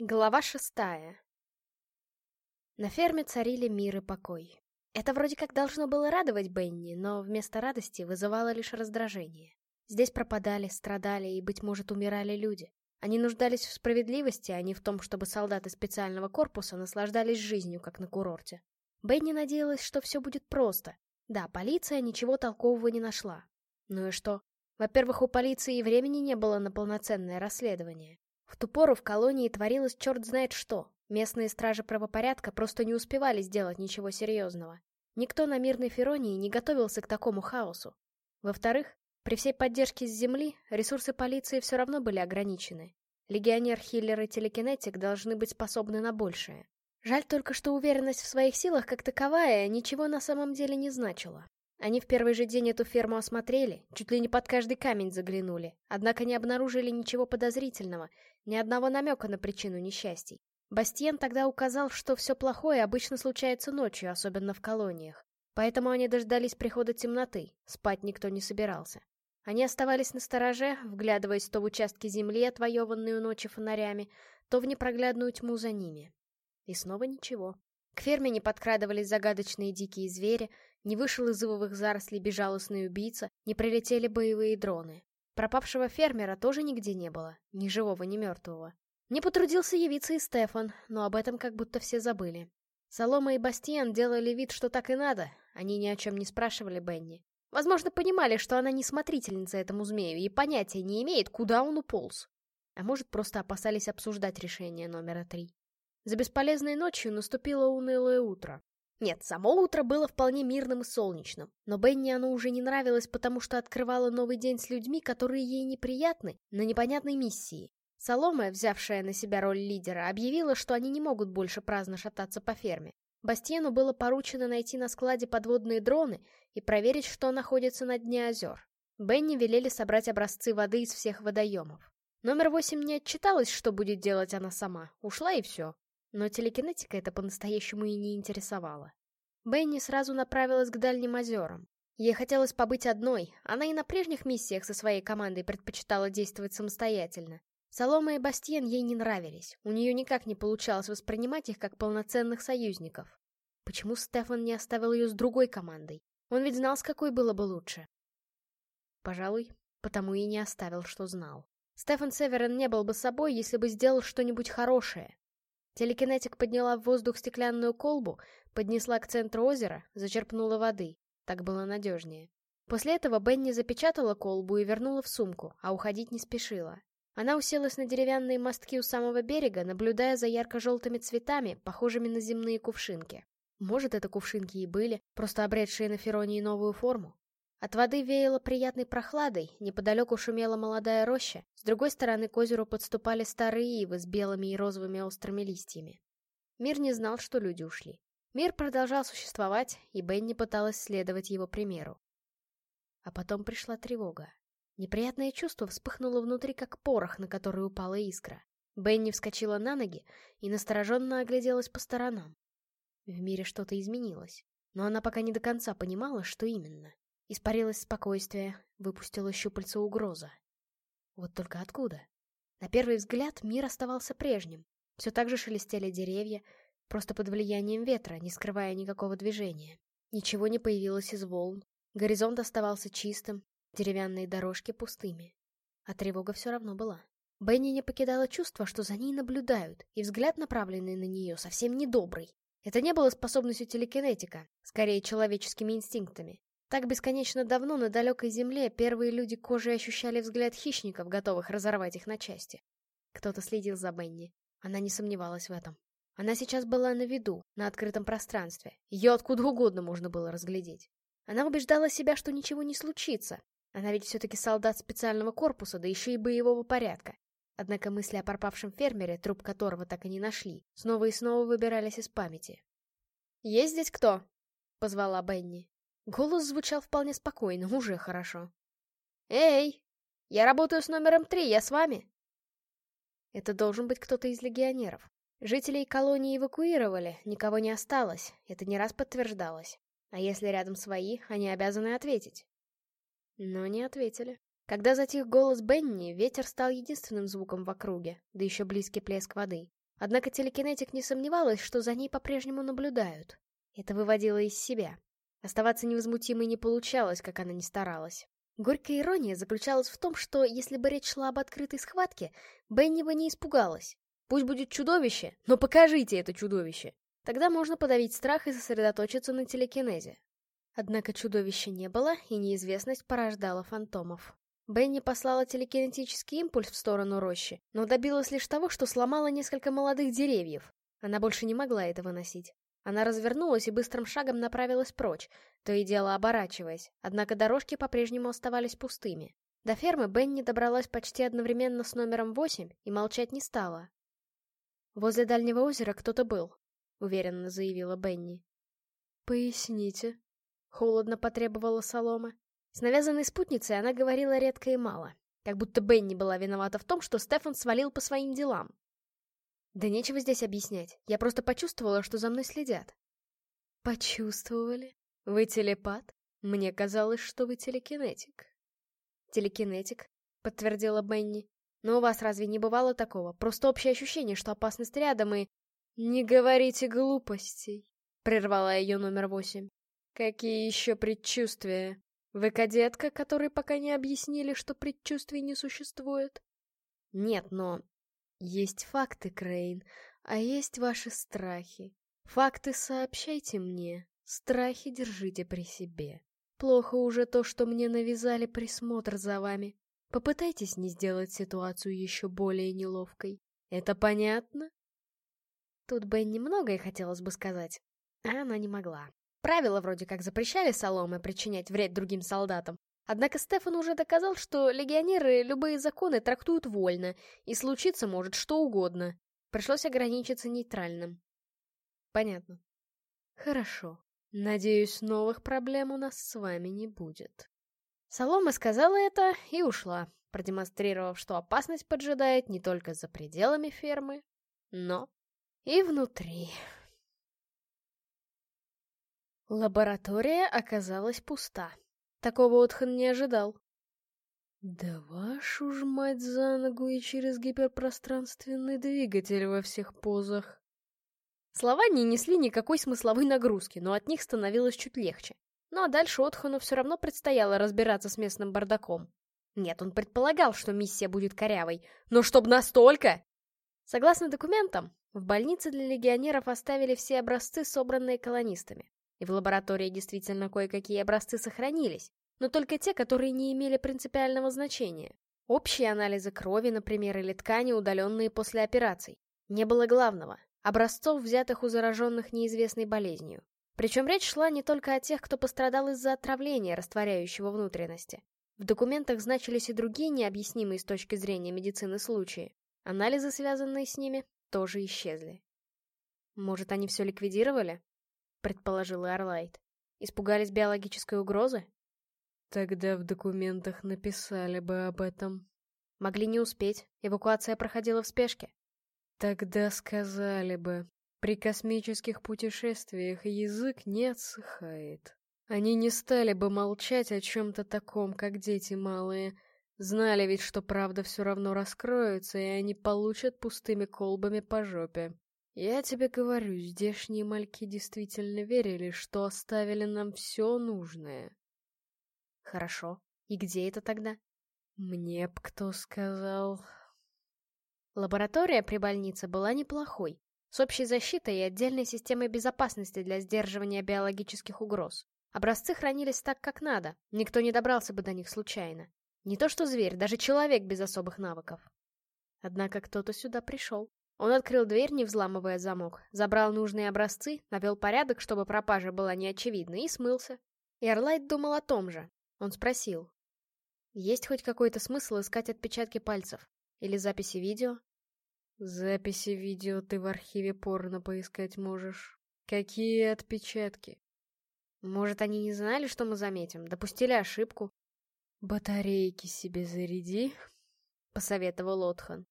Глава шестая. На ферме царили мир и покой. Это вроде как должно было радовать Бенни, но вместо радости вызывало лишь раздражение. Здесь пропадали, страдали и, быть может, умирали люди. Они нуждались в справедливости, а не в том, чтобы солдаты специального корпуса наслаждались жизнью, как на курорте. Бенни надеялась, что все будет просто. Да, полиция ничего толкового не нашла. Ну и что? Во-первых, у полиции и времени не было на полноценное расследование. В ту пору в колонии творилось черт знает что. Местные стражи правопорядка просто не успевали сделать ничего серьезного. Никто на мирной Феронии не готовился к такому хаосу. Во-вторых, при всей поддержке с земли ресурсы полиции все равно были ограничены. Легионер, хиллер и телекинетик должны быть способны на большее. Жаль только, что уверенность в своих силах как таковая ничего на самом деле не значила. Они в первый же день эту ферму осмотрели, чуть ли не под каждый камень заглянули, однако не обнаружили ничего подозрительного, ни одного намека на причину несчастий. Бастиен тогда указал, что все плохое обычно случается ночью, особенно в колониях. Поэтому они дождались прихода темноты, спать никто не собирался. Они оставались на стороже, вглядываясь то в участки земли, отвоеванные у ночи фонарями, то в непроглядную тьму за ними. И снова ничего. К ферме не подкрадывались загадочные дикие звери, не вышел из ивовых зарослей безжалостный убийца, не прилетели боевые дроны. Пропавшего фермера тоже нигде не было, ни живого, ни мертвого. Не потрудился явиться и Стефан, но об этом как будто все забыли. Солома и Бастиан делали вид, что так и надо, они ни о чем не спрашивали Бенни. Возможно, понимали, что она не смотрительница этому змею и понятия не имеет, куда он уполз. А может, просто опасались обсуждать решение номера три. За бесполезной ночью наступило унылое утро. Нет, само утро было вполне мирным и солнечным, но Бенни оно уже не нравилось, потому что открывало новый день с людьми, которые ей неприятны, на непонятной миссии. Солома, взявшая на себя роль лидера, объявила, что они не могут больше праздно шататься по ферме. Бастиену было поручено найти на складе подводные дроны и проверить, что находится на дне озер. Бенни велели собрать образцы воды из всех водоемов. Номер восемь не отчиталась, что будет делать она сама, ушла и все. Но телекинетика это по-настоящему и не интересовала. Бенни сразу направилась к дальним озерам. Ей хотелось побыть одной, она и на прежних миссиях со своей командой предпочитала действовать самостоятельно. Солома и Бастиен ей не нравились, у нее никак не получалось воспринимать их как полноценных союзников. Почему Стефан не оставил ее с другой командой? Он ведь знал, с какой было бы лучше. Пожалуй, потому и не оставил, что знал. Стефан Северен не был бы собой, если бы сделал что-нибудь хорошее, Телекинетик подняла в воздух стеклянную колбу, поднесла к центру озера, зачерпнула воды. Так было надежнее. После этого Бенни запечатала колбу и вернула в сумку, а уходить не спешила. Она уселась на деревянные мостки у самого берега, наблюдая за ярко-желтыми цветами, похожими на земные кувшинки. Может, это кувшинки и были, просто обретшие на Феронии новую форму. От воды веяло приятной прохладой, неподалеку шумела молодая роща, с другой стороны к озеру подступали старые ивы с белыми и розовыми острыми листьями. Мир не знал, что люди ушли. Мир продолжал существовать, и Бенни пыталась следовать его примеру. А потом пришла тревога. Неприятное чувство вспыхнуло внутри, как порох, на который упала искра. Бенни вскочила на ноги и настороженно огляделась по сторонам. В мире что-то изменилось, но она пока не до конца понимала, что именно. Испарилось спокойствие, выпустила щупальца угроза. Вот только откуда? На первый взгляд мир оставался прежним. Все так же шелестели деревья, просто под влиянием ветра, не скрывая никакого движения. Ничего не появилось из волн. Горизонт оставался чистым, деревянные дорожки пустыми. А тревога все равно была. Бенни не покидало чувство, что за ней наблюдают, и взгляд, направленный на нее, совсем недобрый. Это не было способностью телекинетика, скорее человеческими инстинктами. Так бесконечно давно на далекой земле первые люди кожей ощущали взгляд хищников, готовых разорвать их на части. Кто-то следил за Бенни. Она не сомневалась в этом. Она сейчас была на виду, на открытом пространстве. Ее откуда угодно можно было разглядеть. Она убеждала себя, что ничего не случится. Она ведь все-таки солдат специального корпуса, да еще и боевого порядка. Однако мысли о пропавшем фермере, труп которого так и не нашли, снова и снова выбирались из памяти. «Есть здесь кто?» — позвала Бенни. Голос звучал вполне спокойно, уже хорошо. «Эй! Я работаю с номером три, я с вами!» Это должен быть кто-то из легионеров. Жителей колонии эвакуировали, никого не осталось, это не раз подтверждалось. А если рядом свои, они обязаны ответить. Но не ответили. Когда затих голос Бенни, ветер стал единственным звуком в округе, да еще близкий плеск воды. Однако телекинетик не сомневалась, что за ней по-прежнему наблюдают. Это выводило из себя. Оставаться невозмутимой не получалось, как она ни старалась. Горькая ирония заключалась в том, что если бы речь шла об открытой схватке, Бенни бы не испугалась. Пусть будет чудовище, но покажите это чудовище. Тогда можно подавить страх и сосредоточиться на телекинезе. Однако чудовища не было, и неизвестность порождала фантомов. Бенни послала телекинетический импульс в сторону рощи, но добилась лишь того, что сломала несколько молодых деревьев. Она больше не могла это выносить. Она развернулась и быстрым шагом направилась прочь, то и дело оборачиваясь, однако дорожки по-прежнему оставались пустыми. До фермы Бенни добралась почти одновременно с номером 8 и молчать не стала. «Возле дальнего озера кто-то был», — уверенно заявила Бенни. «Поясните», — холодно потребовала Солома. С навязанной спутницей она говорила редко и мало, как будто Бенни была виновата в том, что Стефан свалил по своим делам. Да нечего здесь объяснять, я просто почувствовала, что за мной следят. Почувствовали? Вы телепат? Мне казалось, что вы телекинетик. Телекинетик, подтвердила Бенни. Но у вас разве не бывало такого? Просто общее ощущение, что опасность рядом и... Не говорите глупостей, прервала ее номер восемь. Какие еще предчувствия? Вы кадетка, которой пока не объяснили, что предчувствий не существует? Нет, но есть факты, Крейн, а есть ваши страхи. Факты сообщайте мне, страхи держите при себе. Плохо уже то, что мне навязали присмотр за вами. Попытайтесь не сделать ситуацию еще более неловкой. Это понятно? Тут бы немногое хотелось бы сказать, а она не могла. Правила вроде как запрещали Соломы причинять вред другим солдатам, Однако Стефан уже доказал, что легионеры любые законы трактуют вольно, и случиться может что угодно. Пришлось ограничиться нейтральным. Понятно. Хорошо. Надеюсь, новых проблем у нас с вами не будет. Солома сказала это и ушла, продемонстрировав, что опасность поджидает не только за пределами фермы, но и внутри. Лаборатория оказалась пуста. Такого Отхан не ожидал. Да вашу ж мать за ногу и через гиперпространственный двигатель во всех позах. Слова не несли никакой смысловой нагрузки, но от них становилось чуть легче. Ну а дальше Отхану все равно предстояло разбираться с местным бардаком. Нет, он предполагал, что миссия будет корявой, но чтоб настолько! Согласно документам, в больнице для легионеров оставили все образцы, собранные колонистами. И в лаборатории действительно кое-какие образцы сохранились, но только те, которые не имели принципиального значения. Общие анализы крови, например, или ткани, удаленные после операций. Не было главного – образцов, взятых у зараженных неизвестной болезнью. Причем речь шла не только о тех, кто пострадал из-за отравления, растворяющего внутренности. В документах значились и другие необъяснимые с точки зрения медицины случаи. Анализы, связанные с ними, тоже исчезли. Может, они все ликвидировали? Предположил Эрлайт. Испугались биологической угрозы? Тогда в документах написали бы об этом. Могли не успеть, эвакуация проходила в спешке. Тогда сказали бы. При космических путешествиях язык не отсыхает. Они не стали бы молчать о чем-то таком, как дети малые. Знали ведь, что правда все равно раскроется, и они получат пустыми колбами по жопе. Я тебе говорю, здешние мальки действительно верили, что оставили нам все нужное. Хорошо. И где это тогда? Мне б кто сказал... Лаборатория при больнице была неплохой, с общей защитой и отдельной системой безопасности для сдерживания биологических угроз. Образцы хранились так, как надо, никто не добрался бы до них случайно. Не то что зверь, даже человек без особых навыков. Однако кто-то сюда пришел. Он открыл дверь, не взламывая замок, забрал нужные образцы, навел порядок, чтобы пропажа была неочевидна, и смылся. И думал о том же. Он спросил. Есть хоть какой-то смысл искать отпечатки пальцев? Или записи видео? Записи видео ты в архиве порно поискать можешь. Какие отпечатки? Может, они не знали, что мы заметим, допустили ошибку? Батарейки себе заряди, — посоветовал Отхан.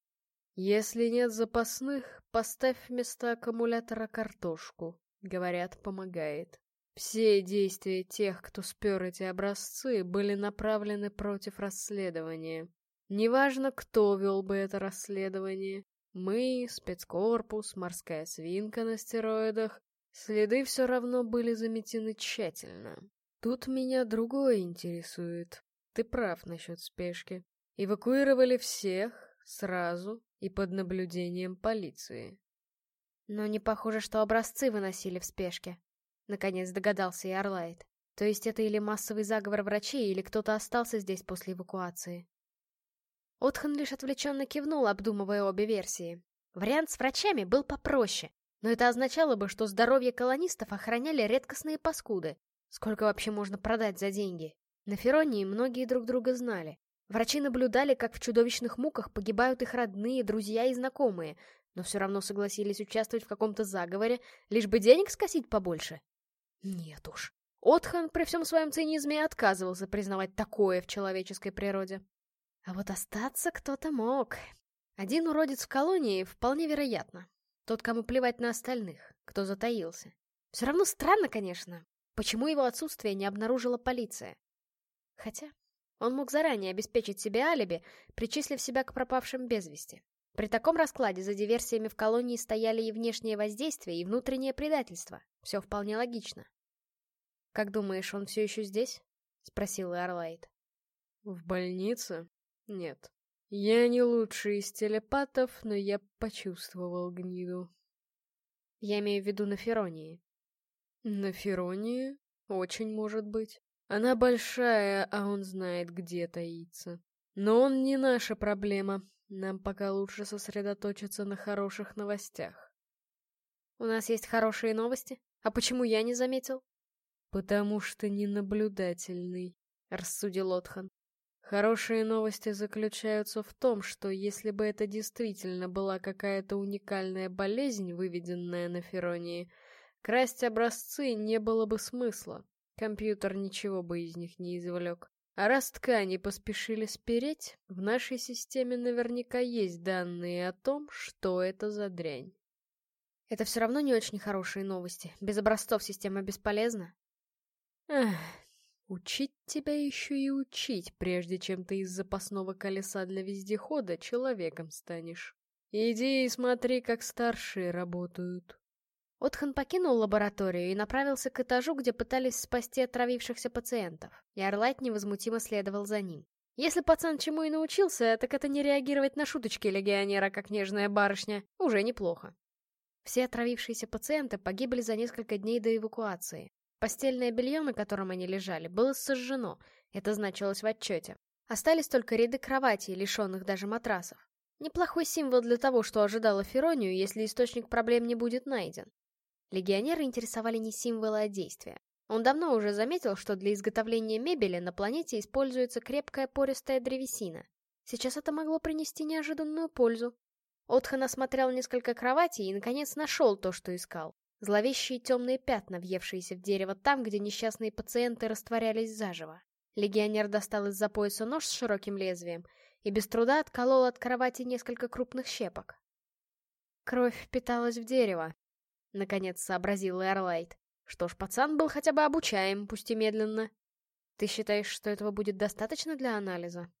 Если нет запасных, поставь вместо аккумулятора картошку. Говорят, помогает. Все действия тех, кто спер эти образцы, были направлены против расследования. Неважно, кто вел бы это расследование. Мы, спецкорпус, морская свинка на стероидах. Следы все равно были заметены тщательно. Тут меня другое интересует. Ты прав насчет спешки. Эвакуировали всех, сразу и под наблюдением полиции. Но не похоже, что образцы выносили в спешке. Наконец догадался и Орлайт. То есть это или массовый заговор врачей, или кто-то остался здесь после эвакуации. Отхан лишь отвлеченно кивнул, обдумывая обе версии. Вариант с врачами был попроще, но это означало бы, что здоровье колонистов охраняли редкостные паскуды. Сколько вообще можно продать за деньги? На Феронии многие друг друга знали. Врачи наблюдали, как в чудовищных муках погибают их родные, друзья и знакомые, но все равно согласились участвовать в каком-то заговоре, лишь бы денег скосить побольше. Нет уж. Отхан при всем своем цинизме отказывался признавать такое в человеческой природе. А вот остаться кто-то мог. Один уродец в колонии вполне вероятно. Тот, кому плевать на остальных, кто затаился. Все равно странно, конечно, почему его отсутствие не обнаружила полиция. Хотя он мог заранее обеспечить себе алиби, причислив себя к пропавшим без вести. При таком раскладе за диверсиями в колонии стояли и внешнее воздействие, и внутреннее предательство. Все вполне логично. «Как думаешь, он все еще здесь?» — спросил Эрлайт. «В больнице? Нет. Я не лучший из телепатов, но я почувствовал гниду». «Я имею в виду на Феронии». «На Феронии? Очень может быть. Она большая, а он знает, где таится. Но он не наша проблема. Нам пока лучше сосредоточиться на хороших новостях. У нас есть хорошие новости? А почему я не заметил? Потому что не наблюдательный, рассудил Отхан. Хорошие новости заключаются в том, что если бы это действительно была какая-то уникальная болезнь, выведенная на Феронии, красть образцы не было бы смысла. Компьютер ничего бы из них не извлек. А раз ткани поспешили спереть, в нашей системе наверняка есть данные о том, что это за дрянь. Это все равно не очень хорошие новости. Без образцов система бесполезна. Эх, учить тебя еще и учить, прежде чем ты из запасного колеса для вездехода человеком станешь. Иди и смотри, как старшие работают. Отхан покинул лабораторию и направился к этажу, где пытались спасти отравившихся пациентов, и Орлайт невозмутимо следовал за ним. Если пацан чему и научился, так это не реагировать на шуточки легионера, как нежная барышня, уже неплохо. Все отравившиеся пациенты погибли за несколько дней до эвакуации. Постельное белье, на котором они лежали, было сожжено, это значилось в отчете. Остались только ряды кроватей, лишенных даже матрасов. Неплохой символ для того, что ожидало Феронию, если источник проблем не будет найден. Легионеры интересовали не символы, а действия. Он давно уже заметил, что для изготовления мебели на планете используется крепкая пористая древесина. Сейчас это могло принести неожиданную пользу. Отхан осмотрел несколько кроватей и, наконец, нашел то, что искал. Зловещие темные пятна, въевшиеся в дерево там, где несчастные пациенты растворялись заживо. Легионер достал из-за пояса нож с широким лезвием и без труда отколол от кровати несколько крупных щепок. Кровь впиталась в дерево, Наконец сообразил Эрлайт. Что ж, пацан был хотя бы обучаем, пусть и медленно. Ты считаешь, что этого будет достаточно для анализа?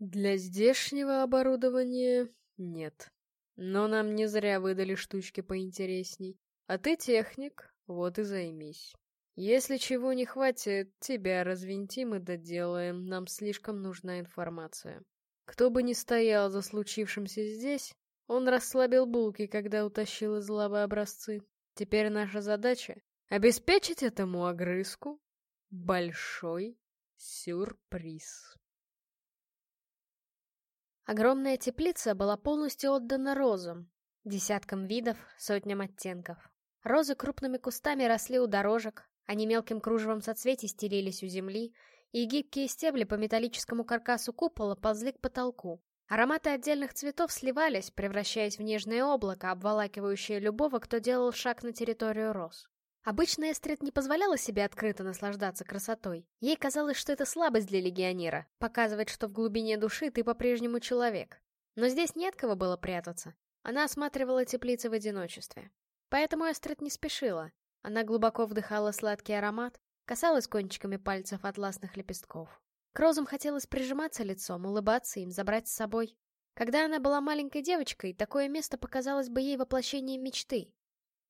Для здешнего оборудования нет. Но нам не зря выдали штучки поинтересней. А ты техник, вот и займись. Если чего не хватит, тебя развинтим и доделаем, нам слишком нужна информация. Кто бы ни стоял за случившимся здесь, он расслабил булки, когда утащил из лавы образцы. Теперь наша задача — обеспечить этому огрызку большой сюрприз. Огромная теплица была полностью отдана розам, десяткам видов, сотням оттенков. Розы крупными кустами росли у дорожек, они мелким кружевом соцветий стелились у земли, и гибкие стебли по металлическому каркасу купола ползли к потолку. Ароматы отдельных цветов сливались, превращаясь в нежное облако, обволакивающее любого, кто делал шаг на территорию роз. Обычно Эстрид не позволяла себе открыто наслаждаться красотой. Ей казалось, что это слабость для легионера, показывать, что в глубине души ты по-прежнему человек. Но здесь нет кого было прятаться. Она осматривала теплицы в одиночестве. Поэтому Эстрид не спешила. Она глубоко вдыхала сладкий аромат, касалась кончиками пальцев атласных лепестков. К розам хотелось прижиматься лицом, улыбаться им, забрать с собой. Когда она была маленькой девочкой, такое место показалось бы ей воплощением мечты.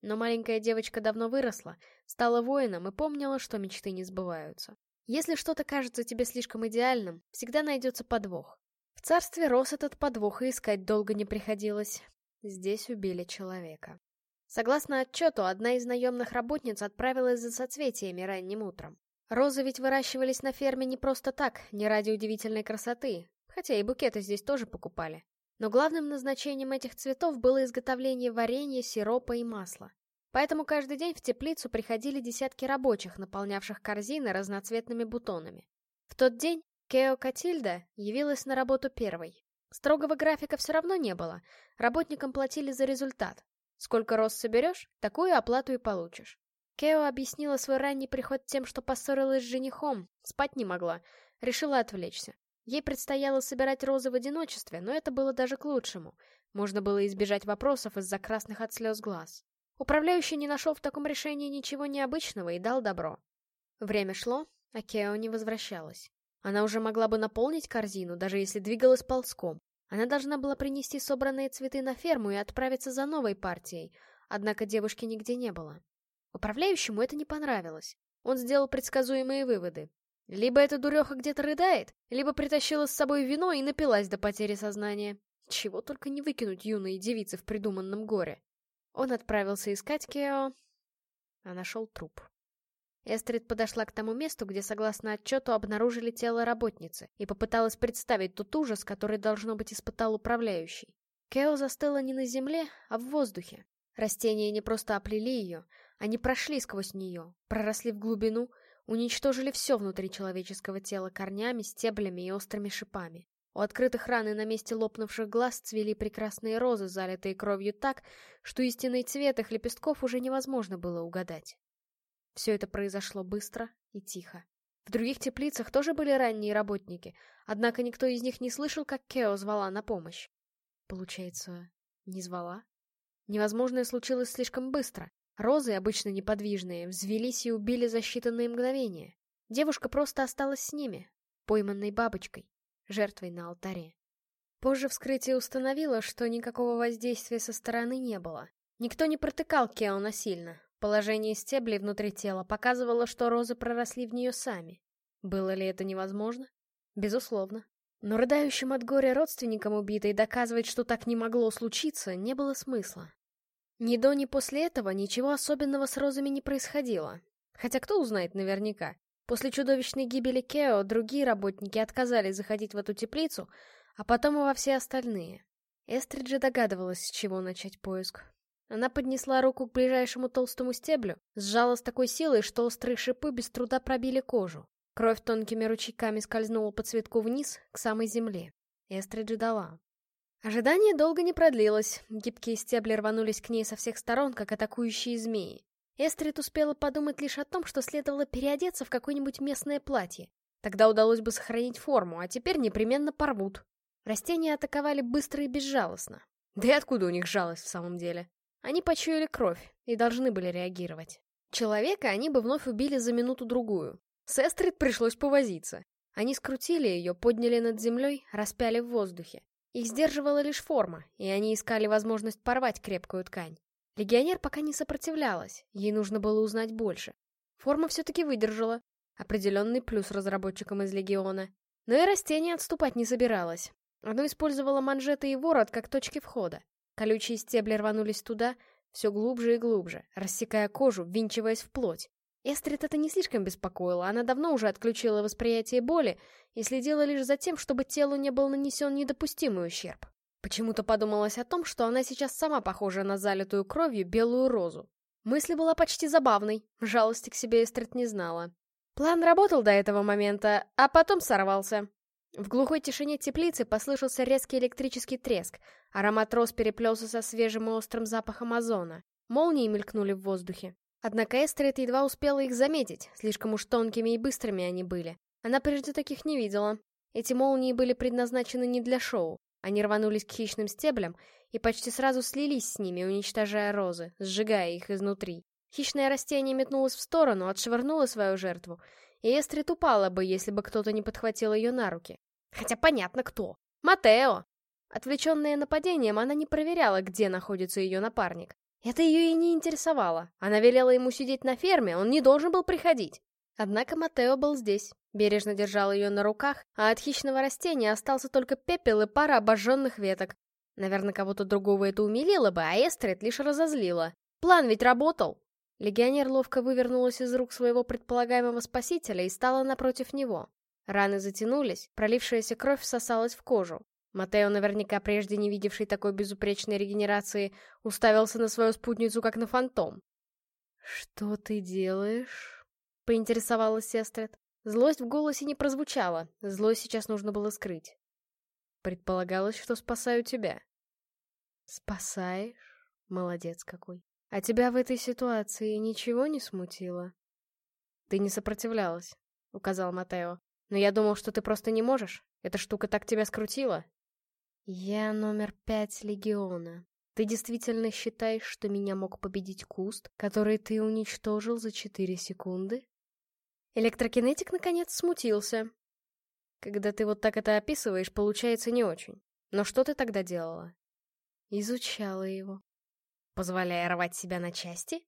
Но маленькая девочка давно выросла, стала воином и помнила, что мечты не сбываются. Если что-то кажется тебе слишком идеальным, всегда найдется подвох. В царстве рос этот подвох и искать долго не приходилось. Здесь убили человека. Согласно отчету, одна из наемных работниц отправилась за соцветиями ранним утром. Розы ведь выращивались на ферме не просто так, не ради удивительной красоты, хотя и букеты здесь тоже покупали. Но главным назначением этих цветов было изготовление варенья, сиропа и масла. Поэтому каждый день в теплицу приходили десятки рабочих, наполнявших корзины разноцветными бутонами. В тот день Кео Катильда явилась на работу первой. Строгого графика все равно не было, работникам платили за результат. Сколько роз соберешь, такую оплату и получишь. Кео объяснила свой ранний приход тем, что поссорилась с женихом, спать не могла, решила отвлечься. Ей предстояло собирать розы в одиночестве, но это было даже к лучшему. Можно было избежать вопросов из-за красных от слез глаз. Управляющий не нашел в таком решении ничего необычного и дал добро. Время шло, а Кео не возвращалась. Она уже могла бы наполнить корзину, даже если двигалась ползком. Она должна была принести собранные цветы на ферму и отправиться за новой партией, однако девушки нигде не было. Управляющему это не понравилось. Он сделал предсказуемые выводы. Либо эта дуреха где-то рыдает, либо притащила с собой вино и напилась до потери сознания. Чего только не выкинуть юные девицы в придуманном горе. Он отправился искать Кео, а нашел труп. Эстрид подошла к тому месту, где, согласно отчету, обнаружили тело работницы, и попыталась представить тот ужас, который, должно быть, испытал управляющий. Кео застыла не на земле, а в воздухе. Растения не просто оплели ее, они прошли сквозь нее, проросли в глубину, Уничтожили все внутри человеческого тела корнями, стеблями и острыми шипами. У открытых ран и на месте лопнувших глаз цвели прекрасные розы, залитые кровью так, что истинный цвет их лепестков уже невозможно было угадать. Все это произошло быстро и тихо. В других теплицах тоже были ранние работники, однако никто из них не слышал, как Кео звала на помощь. Получается, не звала? Невозможное случилось слишком быстро. Розы, обычно неподвижные, взвелись и убили за считанные мгновения. Девушка просто осталась с ними, пойманной бабочкой, жертвой на алтаре. Позже вскрытие установило, что никакого воздействия со стороны не было. Никто не протыкал Кео насильно. Положение стеблей внутри тела показывало, что розы проросли в нее сами. Было ли это невозможно? Безусловно. Но рыдающим от горя родственникам убитой доказывать, что так не могло случиться, не было смысла. Ни до, ни после этого ничего особенного с розами не происходило. Хотя кто узнает наверняка. После чудовищной гибели Кео другие работники отказались заходить в эту теплицу, а потом и во все остальные. Эстрид же догадывалась, с чего начать поиск. Она поднесла руку к ближайшему толстому стеблю, сжала с такой силой, что острые шипы без труда пробили кожу. Кровь тонкими ручейками скользнула по цветку вниз, к самой земле. Эстрид ждала. Ожидание долго не продлилось, гибкие стебли рванулись к ней со всех сторон, как атакующие змеи. Эстрид успела подумать лишь о том, что следовало переодеться в какое-нибудь местное платье. Тогда удалось бы сохранить форму, а теперь непременно порвут. Растения атаковали быстро и безжалостно. Да и откуда у них жалость в самом деле? Они почуяли кровь и должны были реагировать. Человека они бы вновь убили за минуту-другую. С Эстрид пришлось повозиться. Они скрутили ее, подняли над землей, распяли в воздухе. Их сдерживала лишь форма, и они искали возможность порвать крепкую ткань. Легионер пока не сопротивлялась, ей нужно было узнать больше. Форма все-таки выдержала. Определенный плюс разработчикам из Легиона. Но и растение отступать не собиралось. Оно использовало манжеты и ворот как точки входа. Колючие стебли рванулись туда, все глубже и глубже, рассекая кожу, ввинчиваясь в плоть. Эстрид это не слишком беспокоило, она давно уже отключила восприятие боли и следила лишь за тем, чтобы телу не был нанесен недопустимый ущерб. Почему-то подумалось о том, что она сейчас сама похожа на залитую кровью белую розу. Мысль была почти забавной, жалости к себе Эстрид не знала. План работал до этого момента, а потом сорвался. В глухой тишине теплицы послышался резкий электрический треск, аромат роз переплелся со свежим и острым запахом озона. Молнии мелькнули в воздухе. Однако Эстрид едва успела их заметить, слишком уж тонкими и быстрыми они были. Она прежде таких не видела. Эти молнии были предназначены не для шоу. Они рванулись к хищным стеблям и почти сразу слились с ними, уничтожая розы, сжигая их изнутри. Хищное растение метнулось в сторону, отшвырнуло свою жертву, и Эстрид упала бы, если бы кто-то не подхватил ее на руки. Хотя понятно кто. Матео! Отвлеченная нападением, она не проверяла, где находится ее напарник. Это ее и не интересовало. Она велела ему сидеть на ферме, он не должен был приходить. Однако Матео был здесь, бережно держал ее на руках, а от хищного растения остался только пепел и пара обожженных веток. Наверное, кого-то другого это умилило бы, а Эстрид лишь разозлила. План ведь работал. Легионер ловко вывернулась из рук своего предполагаемого спасителя и стала напротив него. Раны затянулись, пролившаяся кровь всосалась в кожу. Матео, наверняка прежде не видевший такой безупречной регенерации, уставился на свою спутницу, как на фантом. «Что ты делаешь?» — поинтересовалась Сестрет. Злость в голосе не прозвучала, злость сейчас нужно было скрыть. Предполагалось, что спасаю тебя. Спасаешь? Молодец какой. А тебя в этой ситуации ничего не смутило? Ты не сопротивлялась, указал Матео. Но я думал, что ты просто не можешь. Эта штука так тебя скрутила. Я номер пять Легиона. Ты действительно считаешь, что меня мог победить куст, который ты уничтожил за четыре секунды? Электрокинетик наконец смутился. Когда ты вот так это описываешь, получается не очень. Но что ты тогда делала? Изучала его. Позволяя рвать себя на части?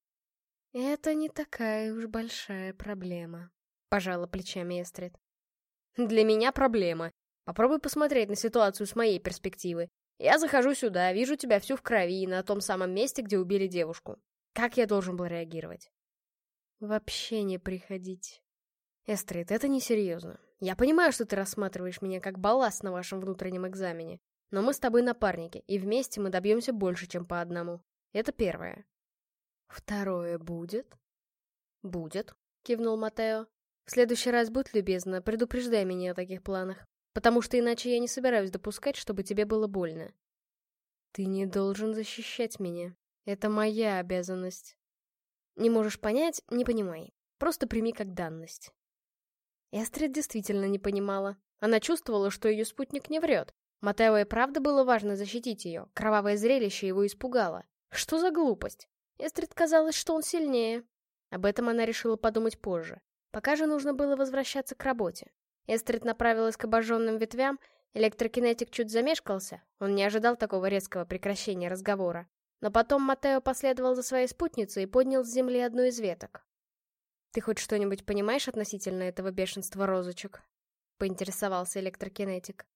Это не такая уж большая проблема. Пожала плечами Эстрид. Для меня проблема. Попробуй посмотреть на ситуацию с моей перспективы. Я захожу сюда, вижу тебя всю в крови, на том самом месте, где убили девушку. Как я должен был реагировать? Вообще не приходить. Эстрид, это несерьезно. Я понимаю, что ты рассматриваешь меня как балласт на вашем внутреннем экзамене, но мы с тобой напарники, и вместе мы добьемся больше, чем по одному. Это первое. Второе будет? Будет, кивнул Матео. В следующий раз будь любезна, предупреждай меня о таких планах, потому что иначе я не собираюсь допускать, чтобы тебе было больно. Ты не должен защищать меня. Это моя обязанность. Не можешь понять — не понимай. Просто прими как данность. Эстрид действительно не понимала. Она чувствовала, что ее спутник не врет. Матео и правда было важно защитить ее. Кровавое зрелище его испугало. Что за глупость? Эстрид казалось, что он сильнее. Об этом она решила подумать позже. Пока же нужно было возвращаться к работе. Эстрид направилась к обожженным ветвям, электрокинетик чуть замешкался, он не ожидал такого резкого прекращения разговора. Но потом Матео последовал за своей спутницей и поднял с земли одну из веток. «Ты хоть что-нибудь понимаешь относительно этого бешенства розочек?» — поинтересовался электрокинетик.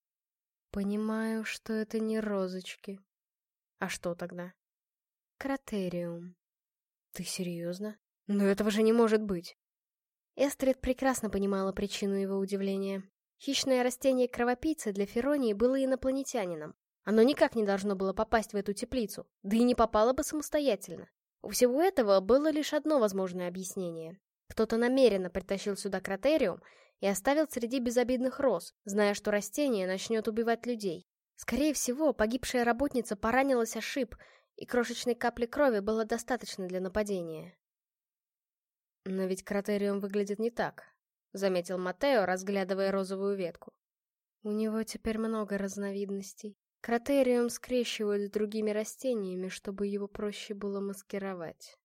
«Понимаю, что это не розочки». «А что тогда?» «Кратериум». «Ты серьезно? Но этого же не может быть!» Эстрид прекрасно понимала причину его удивления. Хищное растение кровопийца для Феронии было инопланетянином. Оно никак не должно было попасть в эту теплицу, да и не попало бы самостоятельно. У всего этого было лишь одно возможное объяснение. Кто-то намеренно притащил сюда кратериум и оставил среди безобидных роз, зная, что растение начнет убивать людей. Скорее всего, погибшая работница поранилась о шип, и крошечной капли крови было достаточно для нападения. «Но ведь кратериум выглядит не так», — заметил Матео, разглядывая розовую ветку. «У него теперь много разновидностей. Кратериум скрещивают с другими растениями, чтобы его проще было маскировать».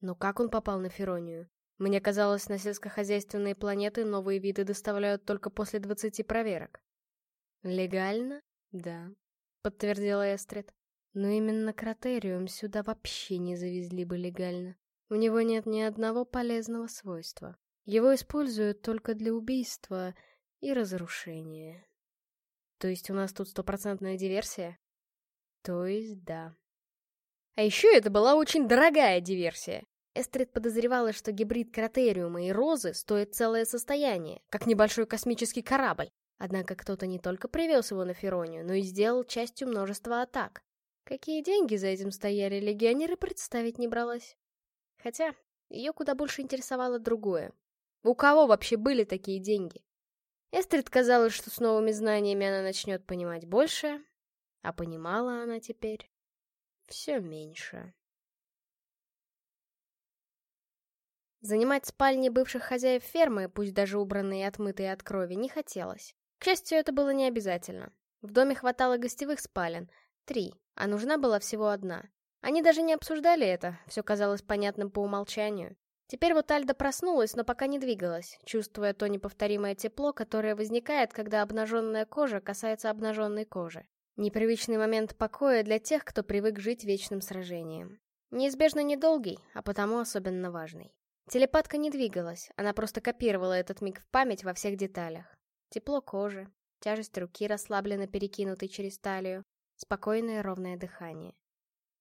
Но как он попал на Феронию? Мне казалось, на сельскохозяйственные планеты новые виды доставляют только после 20 проверок. Легально? Да, подтвердила Эстрид. Но именно кратериум сюда вообще не завезли бы легально. У него нет ни одного полезного свойства. Его используют только для убийства и разрушения. То есть у нас тут стопроцентная диверсия? То есть да. А еще это была очень дорогая диверсия. Эстрид подозревала, что гибрид кратериума и розы стоит целое состояние, как небольшой космический корабль. Однако кто-то не только привез его на Феронию, но и сделал частью множества атак. Какие деньги за этим стояли, легионеры представить не бралась. Хотя, ее куда больше интересовало другое. У кого вообще были такие деньги? Эстрид казалось, что с новыми знаниями она начнет понимать больше, а понимала она теперь все меньше. Занимать спальни бывших хозяев фермы, пусть даже убранные и отмытые от крови, не хотелось. К счастью, это было не обязательно. В доме хватало гостевых спален. Три, а нужна была всего одна. Они даже не обсуждали это, все казалось понятным по умолчанию. Теперь вот Альда проснулась, но пока не двигалась, чувствуя то неповторимое тепло, которое возникает, когда обнаженная кожа касается обнаженной кожи. Непривычный момент покоя для тех, кто привык жить вечным сражением. Неизбежно недолгий, а потому особенно важный. Телепатка не двигалась, она просто копировала этот миг в память во всех деталях. Тепло кожи, тяжесть руки, расслабленно перекинутой через талию, спокойное ровное дыхание.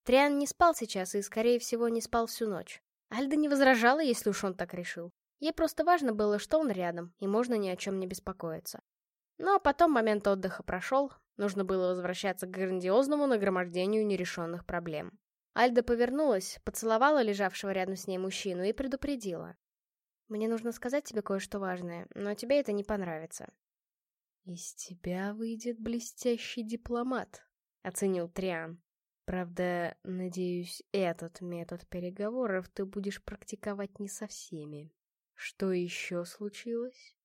Триан не спал сейчас и, скорее всего, не спал всю ночь. Альда не возражала, если уж он так решил. Ей просто важно было, что он рядом, и можно ни о чем не беспокоиться. Ну а потом момент отдыха прошел, нужно было возвращаться к грандиозному нагромождению нерешенных проблем. Альда повернулась, поцеловала лежавшего рядом с ней мужчину и предупредила. «Мне нужно сказать тебе кое-что важное, но тебе это не понравится». «Из тебя выйдет блестящий дипломат», — оценил Триан. «Правда, надеюсь, этот метод переговоров ты будешь практиковать не со всеми. Что еще случилось?»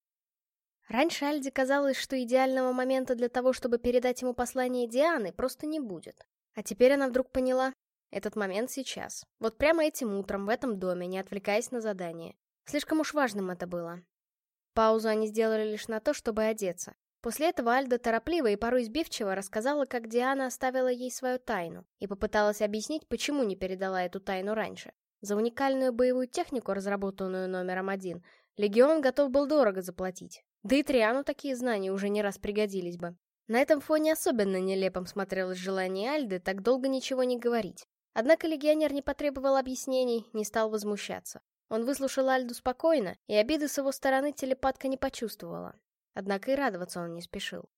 Раньше Альде казалось, что идеального момента для того, чтобы передать ему послание Дианы, просто не будет. А теперь она вдруг поняла, этот момент сейчас. Вот прямо этим утром в этом доме, не отвлекаясь на задание. Слишком уж важным это было. Паузу они сделали лишь на то, чтобы одеться. После этого Альда торопливо и порой сбивчиво рассказала, как Диана оставила ей свою тайну, и попыталась объяснить, почему не передала эту тайну раньше. За уникальную боевую технику, разработанную номером один, Легион готов был дорого заплатить. Да и Триану такие знания уже не раз пригодились бы. На этом фоне особенно нелепым смотрелось желание Альды так долго ничего не говорить. Однако легионер не потребовал объяснений, не стал возмущаться. Он выслушал Альду спокойно, и обиды с его стороны телепатка не почувствовала. Однако и радоваться он не спешил.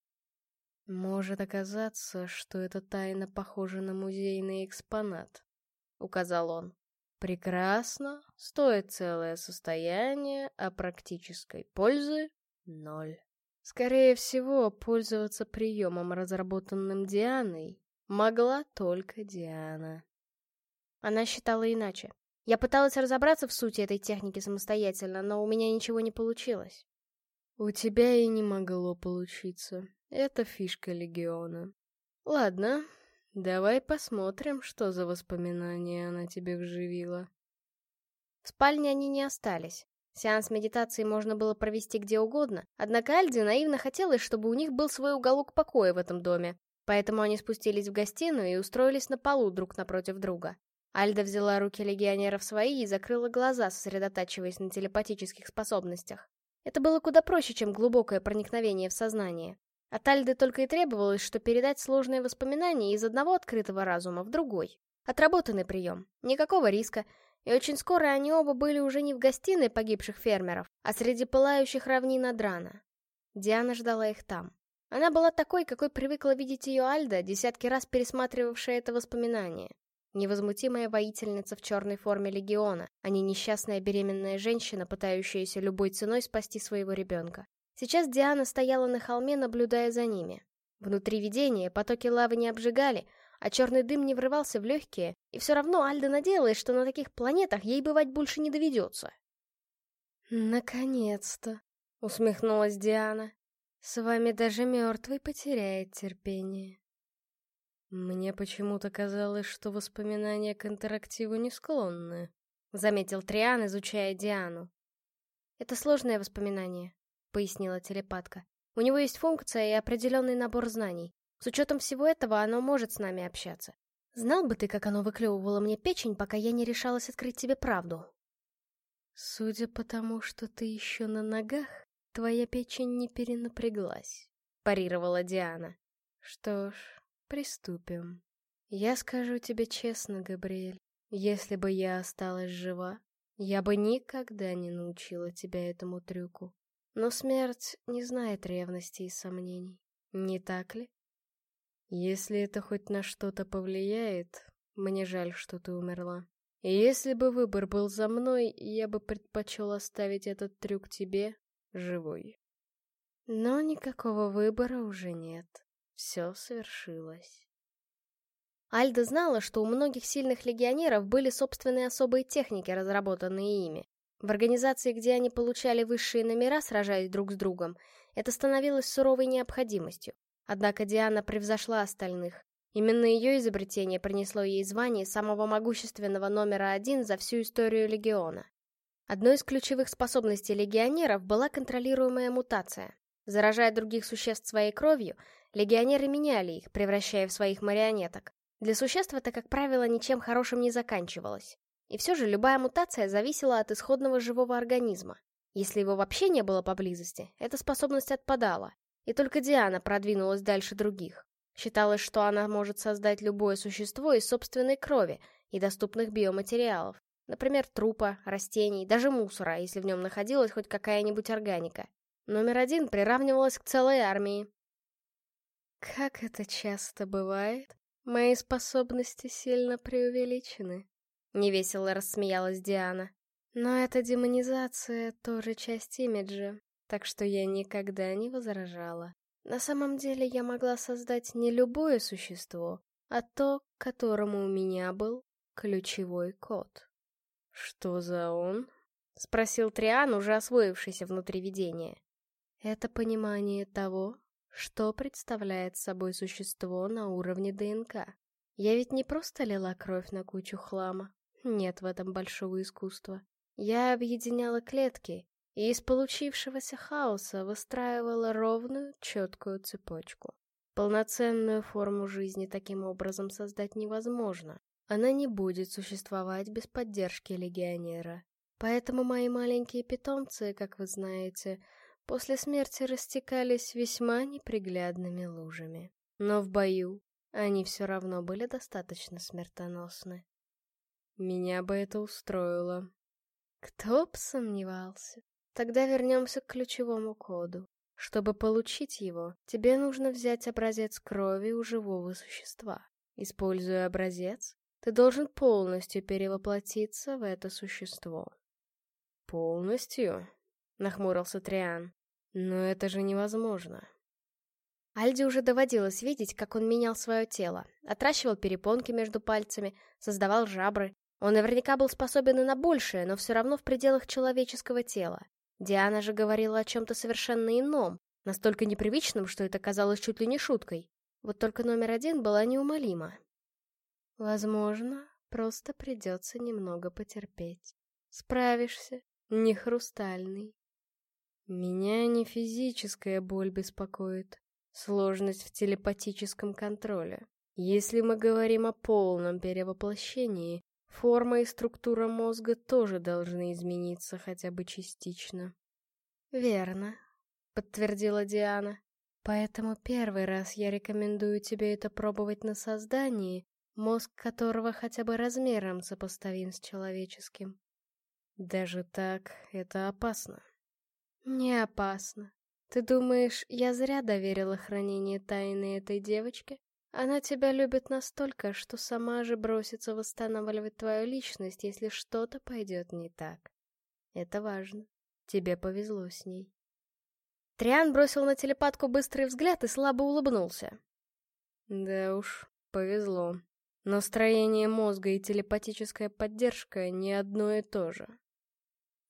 «Может оказаться, что эта тайна похожа на музейный экспонат», — указал он. «Прекрасно, стоит целое состояние, а практической пользы — ноль. Скорее всего, пользоваться приемом, разработанным Дианой, могла только Диана». Она считала иначе. Я пыталась разобраться в сути этой техники самостоятельно, но у меня ничего не получилось. У тебя и не могло получиться. Это фишка Легиона. Ладно, давай посмотрим, что за воспоминания она тебе вживила. В спальне они не остались. Сеанс медитации можно было провести где угодно, однако Альде наивно хотелось, чтобы у них был свой уголок покоя в этом доме, поэтому они спустились в гостиную и устроились на полу друг напротив друга. Альда взяла руки легионера в свои и закрыла глаза, сосредотачиваясь на телепатических способностях. Это было куда проще, чем глубокое проникновение в сознание. От Альды только и требовалось, что передать сложные воспоминания из одного открытого разума в другой. Отработанный прием, никакого риска, и очень скоро они оба были уже не в гостиной погибших фермеров, а среди пылающих равнин Адрана. Диана ждала их там. Она была такой, какой привыкла видеть ее Альда, десятки раз пересматривавшая это воспоминание. Невозмутимая воительница в черной форме легиона, а не несчастная беременная женщина, пытающаяся любой ценой спасти своего ребенка. Сейчас Диана стояла на холме, наблюдая за ними. Внутри видения потоки лавы не обжигали, а черный дым не врывался в легкие, и все равно Альда надеялась, что на таких планетах ей бывать больше не доведется. «Наконец-то!» — усмехнулась Диана. «С вами даже мертвый потеряет терпение». «Мне почему-то казалось, что воспоминания к интерактиву не склонны», — заметил Триан, изучая Диану. «Это сложное воспоминание», — пояснила телепатка. «У него есть функция и определенный набор знаний. С учетом всего этого оно может с нами общаться. Знал бы ты, как оно выклевывало мне печень, пока я не решалась открыть тебе правду?» «Судя по тому, что ты еще на ногах, твоя печень не перенапряглась», — парировала Диана. «Что ж, Приступим. Я скажу тебе честно, Габриэль, если бы я осталась жива, я бы никогда не научила тебя этому трюку. Но смерть не знает ревности и сомнений, не так ли? Если это хоть на что-то повлияет, мне жаль, что ты умерла. И если бы выбор был за мной, я бы предпочел оставить этот трюк тебе, живой. Но никакого выбора уже нет. Все свершилось. Альда знала, что у многих сильных легионеров были собственные особые техники, разработанные ими. В организации, где они получали высшие номера, сражаясь друг с другом, это становилось суровой необходимостью. Однако Диана превзошла остальных. Именно ее изобретение принесло ей звание самого могущественного номера один за всю историю Легиона. Одной из ключевых способностей легионеров была контролируемая мутация. Заражая других существ своей кровью, легионеры меняли их, превращая в своих марионеток. Для существ это, как правило, ничем хорошим не заканчивалось. И все же любая мутация зависела от исходного живого организма. Если его вообще не было поблизости, эта способность отпадала. И только Диана продвинулась дальше других. Считалось, что она может создать любое существо из собственной крови и доступных биоматериалов. Например, трупа, растений, даже мусора, если в нем находилась хоть какая-нибудь органика. Номер один приравнивалась к целой армии. Как это часто бывает, мои способности сильно преувеличены. Невесело рассмеялась Диана. Но эта демонизация тоже часть имиджа, так что я никогда не возражала. На самом деле я могла создать не любое существо, а то, которому у меня был ключевой код. «Что за он?» — спросил Триан, уже освоившийся внутри видения. «Это понимание того, что представляет собой существо на уровне ДНК. Я ведь не просто лила кровь на кучу хлама. Нет в этом большого искусства. Я объединяла клетки и из получившегося хаоса выстраивала ровную, четкую цепочку. Полноценную форму жизни таким образом создать невозможно. Она не будет существовать без поддержки легионера. Поэтому мои маленькие питомцы, как вы знаете, после смерти растекались весьма неприглядными лужами. Но в бою они все равно были достаточно смертоносны. Меня бы это устроило. Кто б сомневался. Тогда вернемся к ключевому коду. Чтобы получить его, тебе нужно взять образец крови у живого существа. Используя образец, ты должен полностью перевоплотиться в это существо. «Полностью?» — нахмурился Триан. «Но это же невозможно». Альде уже доводилось видеть, как он менял свое тело, отращивал перепонки между пальцами, создавал жабры. Он наверняка был способен и на большее, но все равно в пределах человеческого тела. Диана же говорила о чем-то совершенно ином, настолько непривычном, что это казалось чуть ли не шуткой. Вот только номер один была неумолима. Возможно, просто придется немного потерпеть. Справишься, не хрустальный. Меня не физическая боль беспокоит, сложность в телепатическом контроле. Если мы говорим о полном перевоплощении, форма и структура мозга тоже должны измениться хотя бы частично. «Верно», — подтвердила Диана. «Поэтому первый раз я рекомендую тебе это пробовать на создании, мозг которого хотя бы размером сопоставим с человеческим. Даже так это опасно. Не опасно. Ты думаешь, я зря доверила хранение тайны этой девочке? Она тебя любит настолько, что сама же бросится восстанавливать твою личность, если что-то пойдет не так. Это важно. Тебе повезло с ней. Триан бросил на телепатку быстрый взгляд и слабо улыбнулся. Да уж, повезло. Но строение мозга и телепатическая поддержка не одно и то же.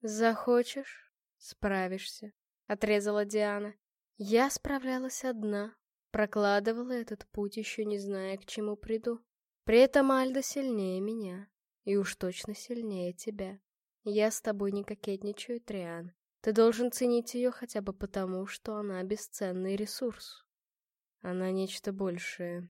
«Захочешь — справишься», — отрезала Диана. «Я справлялась одна, прокладывала этот путь, еще не зная, к чему приду. При этом Альда сильнее меня, и уж точно сильнее тебя. Я с тобой не кокетничаю, Триан. Ты должен ценить ее хотя бы потому, что она бесценный ресурс. Она нечто большее.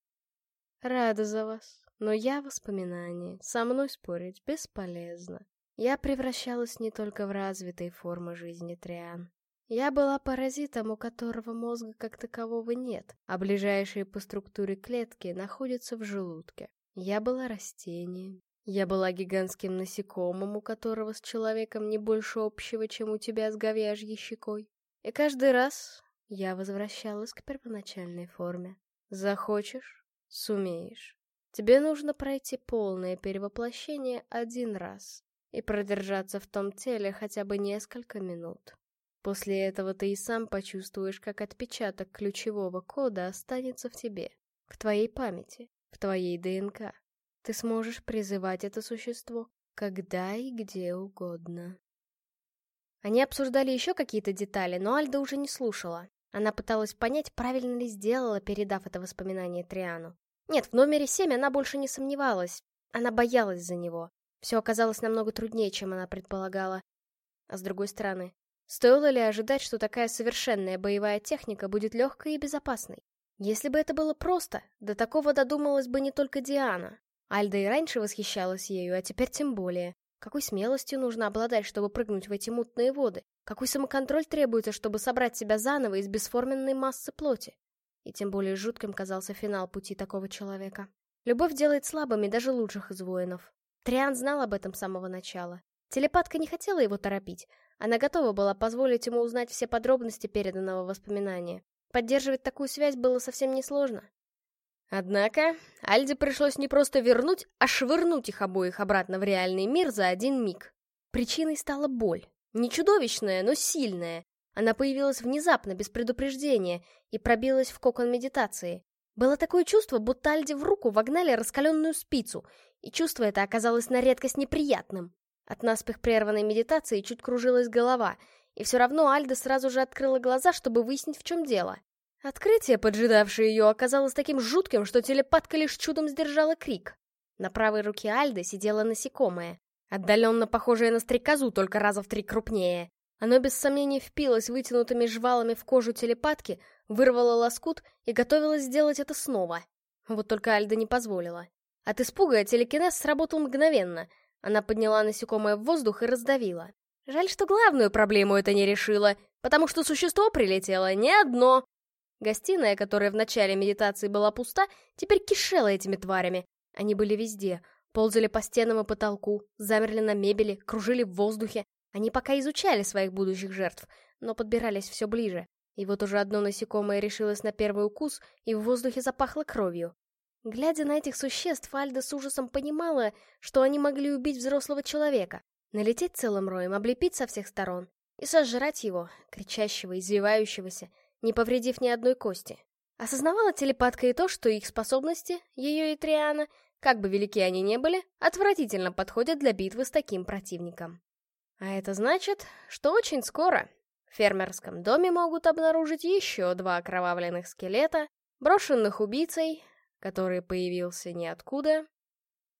Рада за вас. Но я воспоминания, со мной спорить бесполезно. Я превращалась не только в развитые формы жизни Триан. Я была паразитом, у которого мозга как такового нет, а ближайшие по структуре клетки находятся в желудке. Я была растением. Я была гигантским насекомым, у которого с человеком не больше общего, чем у тебя с говяжьей щекой. И каждый раз я возвращалась к первоначальной форме. Захочешь — сумеешь. Тебе нужно пройти полное перевоплощение один раз и продержаться в том теле хотя бы несколько минут. После этого ты и сам почувствуешь, как отпечаток ключевого кода останется в тебе, в твоей памяти, в твоей ДНК. Ты сможешь призывать это существо когда и где угодно. Они обсуждали еще какие-то детали, но Альда уже не слушала. Она пыталась понять, правильно ли сделала, передав это воспоминание Триану. Нет, в номере 7 она больше не сомневалась. Она боялась за него. Все оказалось намного труднее, чем она предполагала. А с другой стороны, Стоило ли ожидать, что такая совершенная боевая техника будет легкой и безопасной? Если бы это было просто, до такого додумалась бы не только Диана. Альда и раньше восхищалась ею, а теперь тем более. Какой смелостью нужно обладать, чтобы прыгнуть в эти мутные воды? Какой самоконтроль требуется, чтобы собрать себя заново из бесформенной массы плоти? И тем более жутким казался финал пути такого человека. Любовь делает слабыми даже лучших из воинов. Триан знал об этом с самого начала. Телепатка не хотела его торопить. Она готова была позволить ему узнать все подробности переданного воспоминания. Поддерживать такую связь было совсем несложно. Однако, Альде пришлось не просто вернуть, а швырнуть их обоих обратно в реальный мир за один миг. Причиной стала боль. Не чудовищная, но сильная. Она появилась внезапно, без предупреждения, и пробилась в кокон медитации. Было такое чувство, будто Альде в руку вогнали раскаленную спицу, и чувство это оказалось на редкость неприятным. От наспех прерванной медитации чуть кружилась голова, и все равно Альда сразу же открыла глаза, чтобы выяснить, в чем дело. Открытие, поджидавшее ее, оказалось таким жутким, что телепатка лишь чудом сдержала крик. На правой руке Альды сидело насекомое, отдаленно похожее на стрекозу, только раза в три крупнее. Оно без сомнений впилось вытянутыми жвалами в кожу телепатки, вырвало лоскут и готовилось сделать это снова. Вот только Альда не позволила. От испуга телекинез сработал мгновенно. Она подняла насекомое в воздух и раздавила. Жаль, что главную проблему это не решило, потому что существо прилетело не одно. Гостиная, которая в начале медитации была пуста, теперь кишела этими тварями. Они были везде. Ползали по стенам и потолку, замерли на мебели, кружили в воздухе. Они пока изучали своих будущих жертв, но подбирались все ближе. И вот уже одно насекомое решилось на первый укус, и в воздухе запахло кровью. Глядя на этих существ, Альда с ужасом понимала, что они могли убить взрослого человека. Налететь целым роем, облепить со всех сторон и сожрать его, кричащего, извивающегося, не повредив ни одной кости. Осознавала телепатка и то, что их способности, ее и Триана, как бы велики они не были, отвратительно подходят для битвы с таким противником. А это значит, что очень скоро в фермерском доме могут обнаружить еще два окровавленных скелета, брошенных убийцей, который появился ниоткуда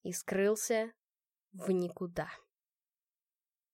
и скрылся в никуда.